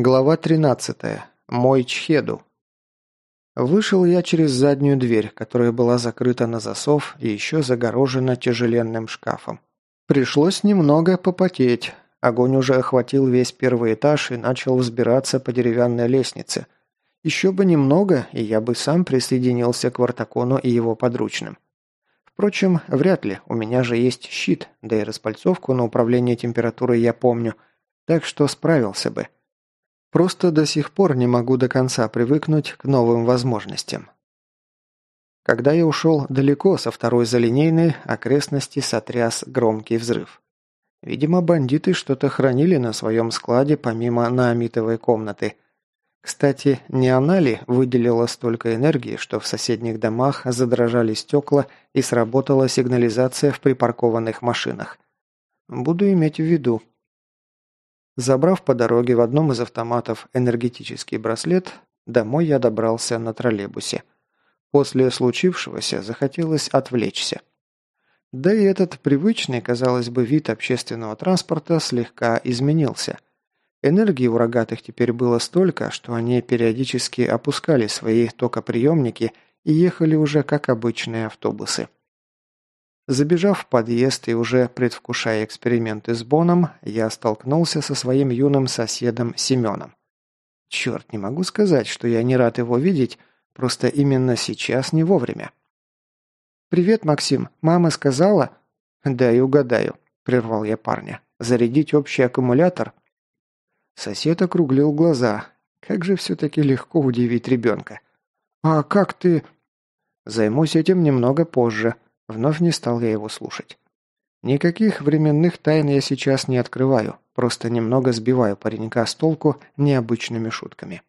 Глава 13. Мой Чхеду. Вышел я через заднюю дверь, которая была закрыта на засов и еще загорожена тяжеленным шкафом. Пришлось немного попотеть. Огонь уже охватил весь первый этаж и начал взбираться по деревянной лестнице. Еще бы немного, и я бы сам присоединился к Вартакону и его подручным. Впрочем, вряд ли, у меня же есть щит, да и распальцовку на управление температурой я помню, так что справился бы. Просто до сих пор не могу до конца привыкнуть к новым возможностям. Когда я ушел далеко со второй залинейной, окрестности сотряс громкий взрыв. Видимо, бандиты что-то хранили на своем складе помимо наамитовой комнаты. Кстати, не она ли выделила столько энергии, что в соседних домах задрожали стекла и сработала сигнализация в припаркованных машинах? Буду иметь в виду. Забрав по дороге в одном из автоматов энергетический браслет, домой я добрался на троллейбусе. После случившегося захотелось отвлечься. Да и этот привычный, казалось бы, вид общественного транспорта слегка изменился. Энергии у рогатых теперь было столько, что они периодически опускали свои токоприемники и ехали уже как обычные автобусы. Забежав в подъезд и уже предвкушая эксперименты с Боном, я столкнулся со своим юным соседом Семеном. Черт, не могу сказать, что я не рад его видеть, просто именно сейчас не вовремя. «Привет, Максим. Мама сказала...» «Да и угадаю», – прервал я парня. «Зарядить общий аккумулятор?» Сосед округлил глаза. Как же все-таки легко удивить ребенка. «А как ты...» «Займусь этим немного позже», – Вновь не стал я его слушать. Никаких временных тайн я сейчас не открываю, просто немного сбиваю паренька с толку необычными шутками.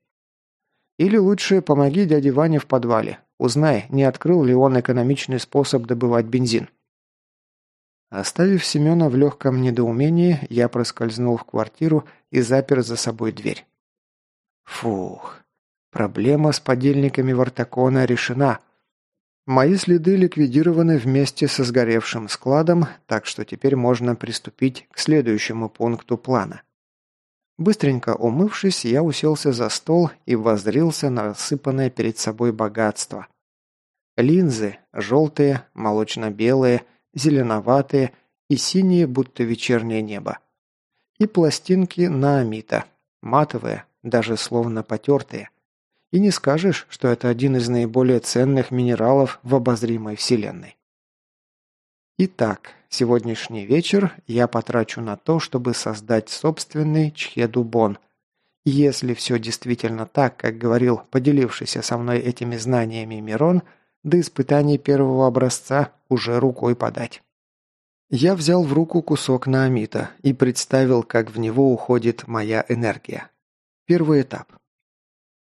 Или лучше помоги дяде Ване в подвале. Узнай, не открыл ли он экономичный способ добывать бензин. Оставив Семена в легком недоумении, я проскользнул в квартиру и запер за собой дверь. Фух, проблема с подельниками Вартакона решена. Мои следы ликвидированы вместе со сгоревшим складом, так что теперь можно приступить к следующему пункту плана. Быстренько умывшись, я уселся за стол и воззрился на рассыпанное перед собой богатство. Линзы – желтые, молочно-белые, зеленоватые и синие, будто вечернее небо. И пластинки наамита – матовые, даже словно потертые – и не скажешь, что это один из наиболее ценных минералов в обозримой Вселенной. Итак, сегодняшний вечер я потрачу на то, чтобы создать собственный Чхедубон. Если все действительно так, как говорил поделившийся со мной этими знаниями Мирон, до испытаний первого образца уже рукой подать. Я взял в руку кусок наамита и представил, как в него уходит моя энергия. Первый этап.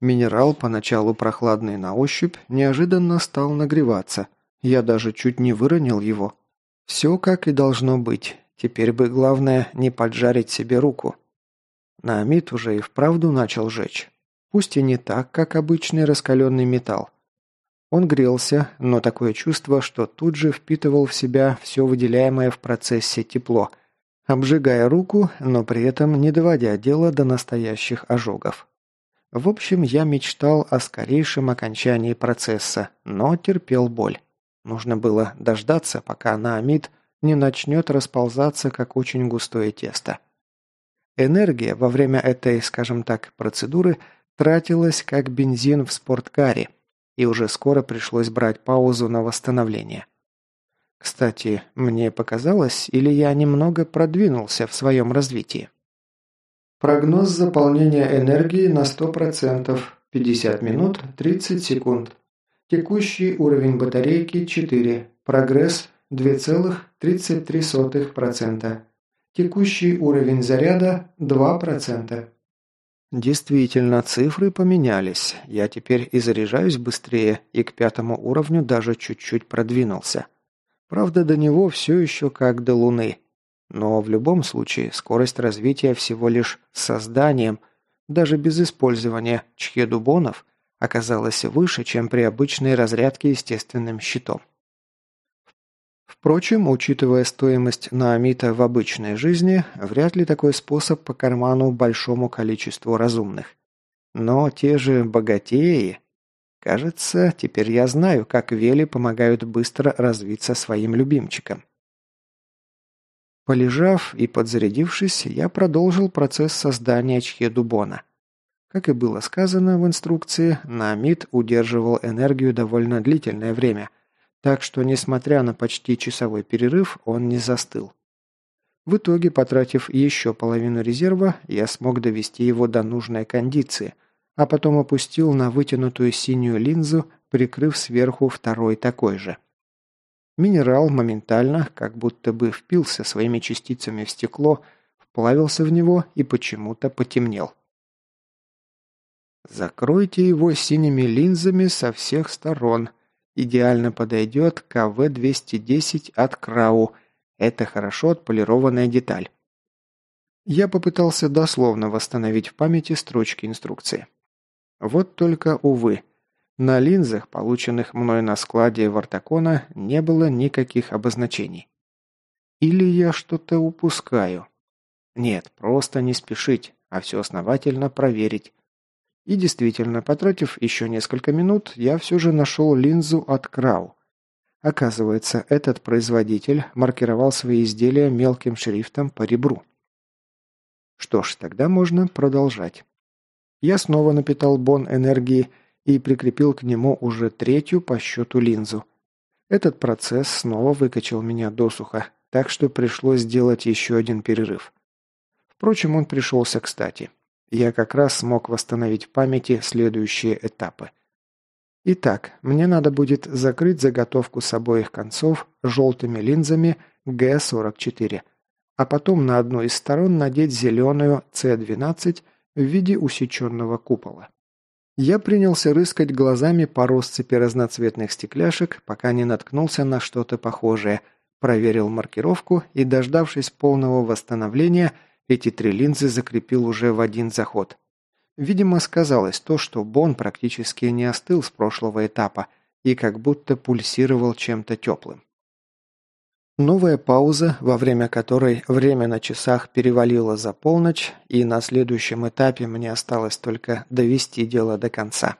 Минерал, поначалу прохладный на ощупь, неожиданно стал нагреваться. Я даже чуть не выронил его. Все как и должно быть. Теперь бы главное не поджарить себе руку. Наамид уже и вправду начал жечь. Пусть и не так, как обычный раскаленный металл. Он грелся, но такое чувство, что тут же впитывал в себя все выделяемое в процессе тепло, обжигая руку, но при этом не доводя дело до настоящих ожогов. В общем, я мечтал о скорейшем окончании процесса, но терпел боль. Нужно было дождаться, пока наамид не начнет расползаться, как очень густое тесто. Энергия во время этой, скажем так, процедуры тратилась как бензин в спорткаре, и уже скоро пришлось брать паузу на восстановление. Кстати, мне показалось, или я немного продвинулся в своем развитии. Прогноз заполнения энергии на 100%, 50 минут 30 секунд. Текущий уровень батарейки 4, прогресс 2,33%. Текущий уровень заряда 2%. Действительно, цифры поменялись. Я теперь и заряжаюсь быстрее, и к пятому уровню даже чуть-чуть продвинулся. Правда, до него все еще как до Луны. Но в любом случае скорость развития всего лишь созданием, даже без использования чхедубонов, оказалась выше, чем при обычной разрядке естественным щитом. Впрочем, учитывая стоимость наамита в обычной жизни, вряд ли такой способ по карману большому количеству разумных. Но те же богатеи... Кажется, теперь я знаю, как вели помогают быстро развиться своим любимчикам. Полежав и подзарядившись, я продолжил процесс создания Чхедубона. Как и было сказано в инструкции, Наамид удерживал энергию довольно длительное время – так что, несмотря на почти часовой перерыв, он не застыл. В итоге, потратив еще половину резерва, я смог довести его до нужной кондиции, а потом опустил на вытянутую синюю линзу, прикрыв сверху второй такой же. Минерал моментально, как будто бы впился своими частицами в стекло, вплавился в него и почему-то потемнел. «Закройте его синими линзами со всех сторон», Идеально подойдет КВ-210 от Крау. Это хорошо отполированная деталь. Я попытался дословно восстановить в памяти строчки инструкции. Вот только, увы, на линзах, полученных мной на складе Вартакона, не было никаких обозначений. Или я что-то упускаю? Нет, просто не спешить, а все основательно проверить. И действительно, потратив еще несколько минут, я все же нашел линзу от Крау. Оказывается, этот производитель маркировал свои изделия мелким шрифтом по ребру. Что ж, тогда можно продолжать. Я снова напитал бон энергии и прикрепил к нему уже третью по счету линзу. Этот процесс снова выкачал меня досуха, так что пришлось сделать еще один перерыв. Впрочем, он пришелся кстати я как раз смог восстановить в памяти следующие этапы. Итак, мне надо будет закрыть заготовку с обоих концов желтыми линзами Г-44, а потом на одну из сторон надеть зеленую С-12 в виде усеченного купола. Я принялся рыскать глазами по россыпи разноцветных стекляшек, пока не наткнулся на что-то похожее, проверил маркировку и, дождавшись полного восстановления, эти три линзы закрепил уже в один заход. Видимо, сказалось то, что Бон практически не остыл с прошлого этапа и как будто пульсировал чем-то теплым. Новая пауза, во время которой время на часах перевалило за полночь, и на следующем этапе мне осталось только довести дело до конца.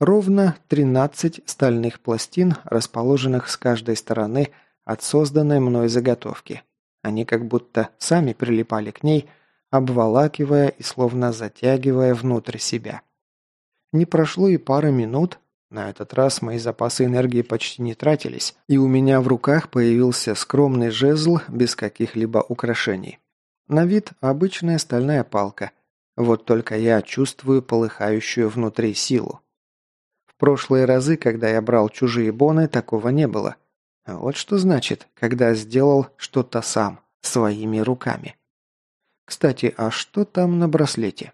Ровно 13 стальных пластин, расположенных с каждой стороны от созданной мной заготовки. Они как будто сами прилипали к ней, обволакивая и словно затягивая внутрь себя. Не прошло и пара минут, на этот раз мои запасы энергии почти не тратились, и у меня в руках появился скромный жезл без каких-либо украшений. На вид обычная стальная палка, вот только я чувствую полыхающую внутри силу. В прошлые разы, когда я брал чужие боны, такого не было. Вот что значит, когда сделал что-то сам, своими руками. Кстати, а что там на браслете?